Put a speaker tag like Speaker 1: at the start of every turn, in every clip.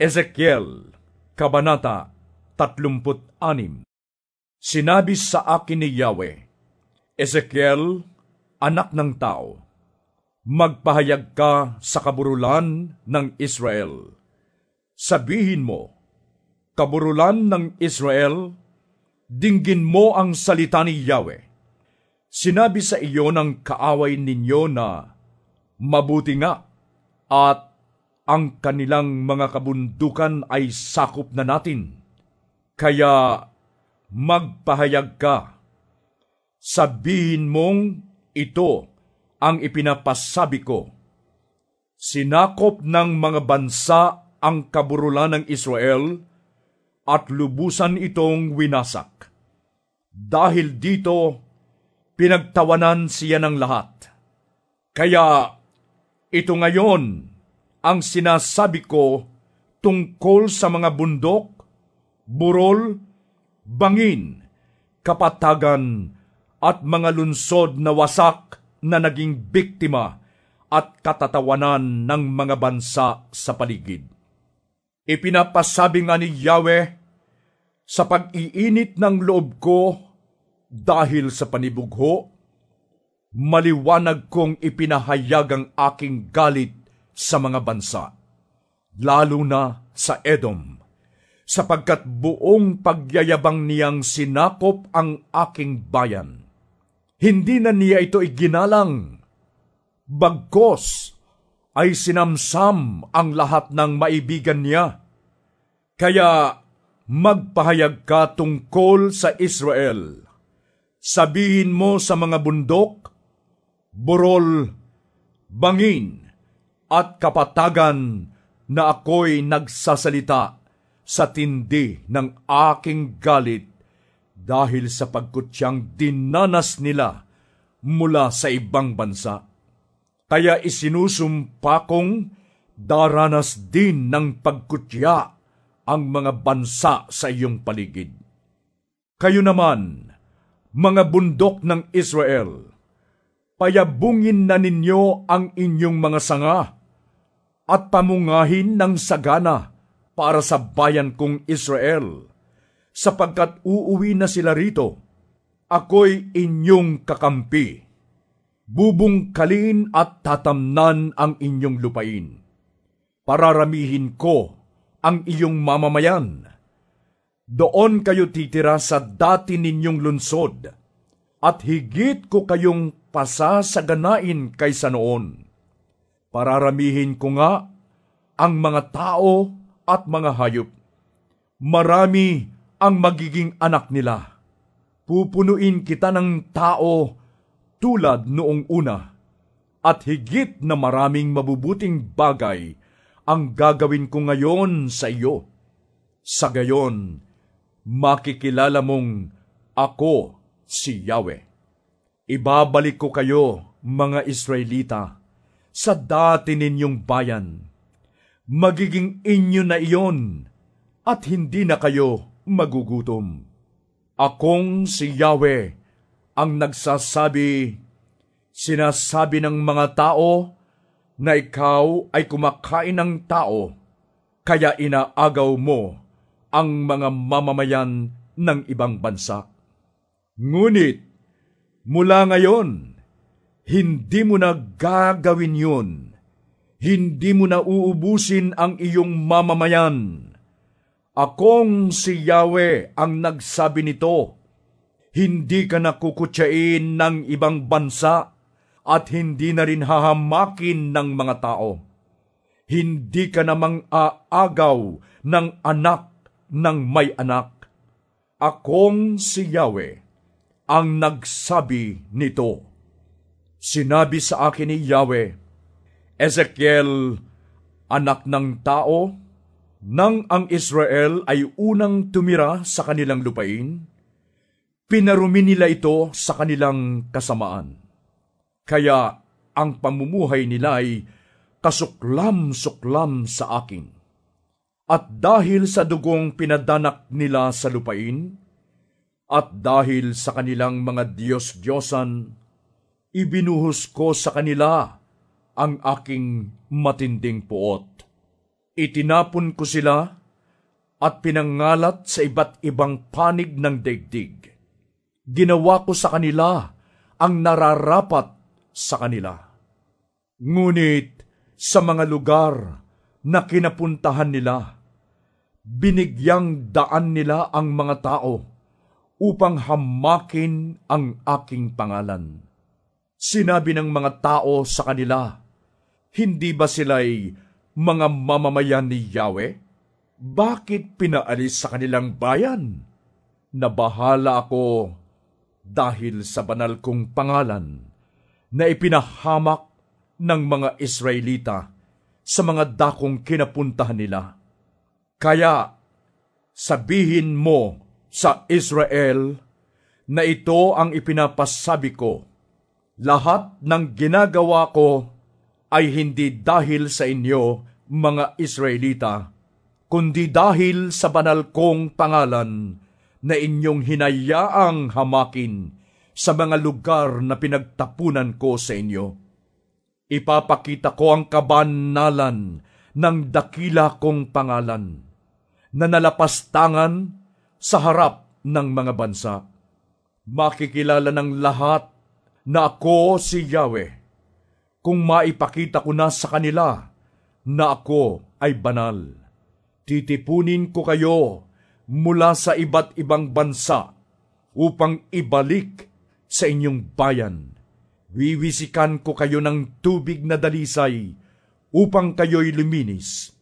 Speaker 1: Ezekiel, Kabanata 36 Sinabi sa akin ni Yahweh, Ezekiel, anak ng tao, magpahayag ka sa kaburulan ng Israel. Sabihin mo, kaburulan ng Israel, dinggin mo ang salita ni Yahweh. Sinabi sa iyo ng kaaway ninyo na mabuti nga at ang kanilang mga kabundukan ay sakop na natin. Kaya magpahayag ka. Sabihin mong ito ang ipinapasabi ko. Sinakop ng mga bansa ang kaburulan ng Israel at lubusan itong winasak. Dahil dito, pinagtawanan siya ng lahat. Kaya ito ngayon ang sinasabi ko tungkol sa mga bundok, burol, bangin, kapatagan, at mga lunsod na wasak na naging biktima at katatawanan ng mga bansa sa paligid. Ipinapasabi nga ni Yahweh, sa pag-iinit ng loob ko dahil sa panibugho, maliwanag kong ipinahayag ang aking galit sa mga bansa, lalo na sa Edom, sapagkat buong pagyayabang niyang sinakop ang aking bayan. Hindi na niya ito iginalang. Bagkos ay sinamsam ang lahat ng maibigan niya. Kaya magpahayag ka tungkol sa Israel. Sabihin mo sa mga bundok, burol, bangin, at kapatagan na ako'y nagsasalita sa tindi ng aking galit dahil sa pagkutyang dinanas nila mula sa ibang bansa. Kaya isinusumpa kong daranas din ng pagkutya ang mga bansa sa iyong paligid. Kayo naman, mga bundok ng Israel, payabungin na ninyo ang inyong mga sanga at pamungahin ng sagana para sa bayan kong Israel, sapagkat uuwi na sila rito. Ako'y inyong kakampi. Bubungkalin at tatamnan ang inyong lupain. Pararamihin ko ang iyong mamamayan. Doon kayo titira sa dati ninyong lunsod, at higit ko kayong pasasaganain kaysa noon Pararamihin ko nga ang mga tao at mga hayop. Marami ang magiging anak nila. Pupunuin kita ng tao tulad noong una, at higit na maraming mabubuting bagay ang gagawin ko ngayon sa iyo. Sa gayon, makikilala mong ako si Yahweh. Ibabalik ko kayo, mga Israelita, sa dati ninyong bayan. Magiging inyo na iyon at hindi na kayo magugutom. Akong si Yahweh ang nagsasabi, sinasabi ng mga tao na ikaw ay kumakain ng tao, kaya inaagaw mo ang mga mamamayan ng ibang bansa. Ngunit, mula ngayon, hindi mo na gagawin yun. Hindi mo na uubusin ang iyong mamamayan. Akong si Yahweh ang nagsabi nito. Hindi ka na kukutsain ng ibang bansa at hindi na rin hahamakin ng mga tao. Hindi ka namang aagaw ng anak ng may anak. Akong si Yahweh ang nagsabi nito. Sinabi sa akin ni Yahweh, Ezekiel, anak ng tao, nang ang Israel ay unang tumira sa kanilang lupain, pinarumi nila ito sa kanilang kasamaan. Kaya ang pamumuhay nila ay kasuklam-suklam sa akin. At dahil sa dugong pinadanak nila sa lupain, at dahil sa kanilang mga Diyos-Diyosan, ibinuhos ko sa kanila ang aking matinding puot. Itinapon ko sila at pinangalat sa iba't ibang panig ng daigdig. Ginawa ko sa kanila ang nararapat sa kanila. Ngunit sa mga lugar na kinapuntahan nila, binigyang daan nila ang mga tao upang hamakin ang aking pangalan. Sinabi ng mga tao sa kanila, Hindi ba sila'y mga mamamayan ni Yahweh? Bakit pinaalis sa kanilang bayan? Nabahala ako dahil sa banal kong pangalan na ipinahamak ng mga Israelita sa mga dakong kinapuntahan nila. Kaya sabihin mo sa Israel na ito ang ipinapasabi ko. Lahat ng ginagawa ko ay hindi dahil sa inyo, mga Israelita, kundi dahil sa banal kong pangalan na inyong hinayaang hamakin sa mga lugar na pinagtapunan ko sa inyo. Ipapakita ko ang kabanalan ng dakila kong pangalan na nalapastangan sa harap ng mga bansa. Makikilala ng lahat na ako si Yahweh kung maipakita ko na sa kanila na ako ay banal. Titipunin ko kayo mula sa iba't ibang bansa upang ibalik sa inyong bayan. Wiwisikan ko kayo ng tubig na dalisay upang kayo'y luminis.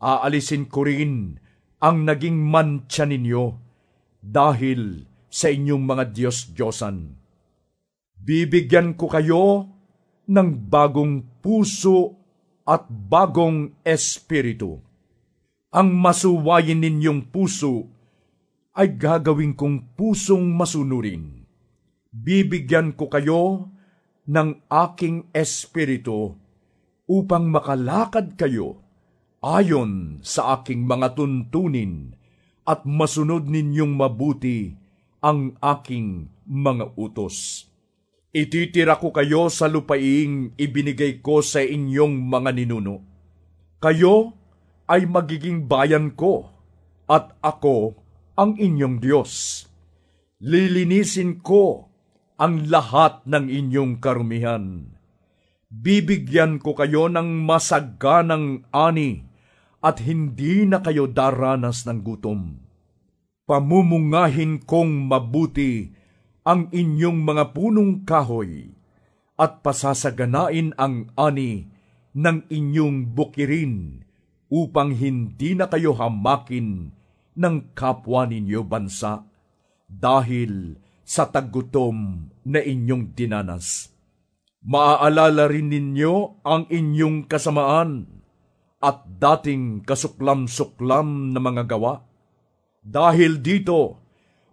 Speaker 1: Aalisin ko rin ang naging mantsa ninyo dahil sa inyong mga Diyos-Diyosan. Bibigyan ko kayo ng bagong puso at bagong espiritu. Ang masuwayin ninyong puso ay gagawin kong pusong masunurin bibigyan ko kayo ng aking espiritu upang makalakad kayo ayon sa aking mga tuntunin at masunod ninyong mabuti ang aking mga utos. Ititira ko kayo sa lupaing ibinigay ko sa inyong mga ninuno. Kayo ay magiging bayan ko at ako ang inyong Diyos. Lilinisin ko ang lahat ng inyong karumihan. Bibigyan ko kayo ng masaganang ani at hindi na kayo daranas ng gutom. Pamumungahin kong mabuti ang inyong mga punong kahoy at pasasaganain ang ani ng inyong bukirin upang hindi na kayo hamakin ng kapwa ninyo bansa dahil sa tagutom na inyong dinanas. Maaalala rin ninyo ang inyong kasamaan at dating kasuklam-suklam na mga gawa. Dahil dito,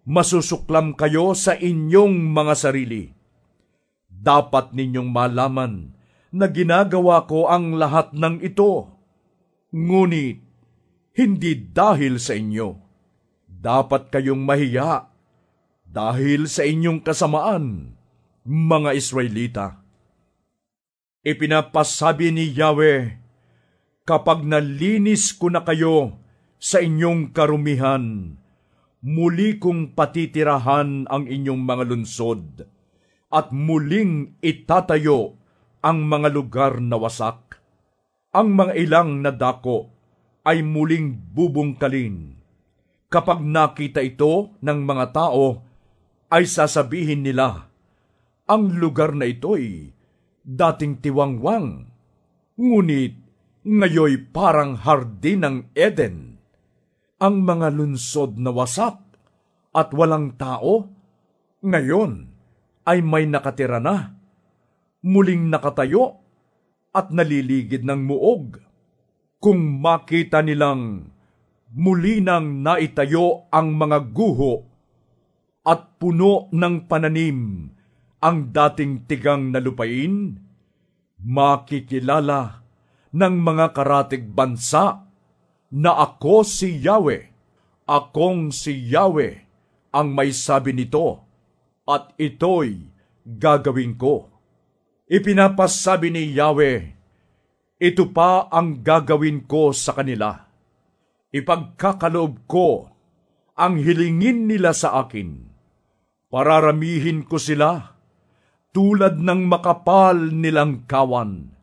Speaker 1: masusuklam kayo sa inyong mga sarili. Dapat ninyong malaman na ginagawa ko ang lahat ng ito. Ngunit, hindi dahil sa inyo. Dapat kayong mahiya dahil sa inyong kasamaan, mga Israelita. Ipinapasabi ni Yahweh, kapag nalinis ko na kayo sa inyong karumihan, muli kong patitirahan ang inyong mga lunsod, at muling itatayo ang mga lugar na wasak. Ang mga ilang na dako ay muling bubungkalin. Kapag nakita ito ng mga tao, ay sasabihin nila, ang lugar na ito'y dating tiwangwang, ngunit ngayoy parang hardin ng Eden. Ang mga lunsod na wasak at walang tao, ngayon ay may nakatira na, muling nakatayo at naliligid ng muog. Kung makita nilang muli nang naitayo ang mga guho at puno ng pananim ang dating tigang na lupain, makikilala ng mga karatig bansa na ako si Yahweh, akong si Yahweh ang may sabi nito, at ito'y gagawin ko. Ipinapasabi ni Yahweh, Ito pa ang gagawin ko sa kanila. Ipagkakaloob ko ang hilingin nila sa akin. Pararamihin ko sila tulad ng makapal nilang kawan.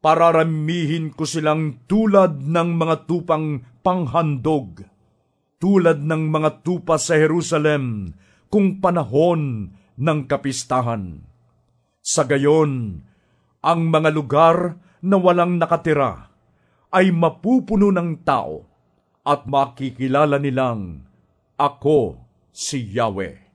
Speaker 1: Pararamihin ko silang tulad ng mga tupang panghandog, tulad ng mga tupa sa Jerusalem kung panahon ng kapistahan. Sa gayon, ang mga lugar na walang nakatira ay mapupuno ng tao at makikilala nilang ako si Yahweh.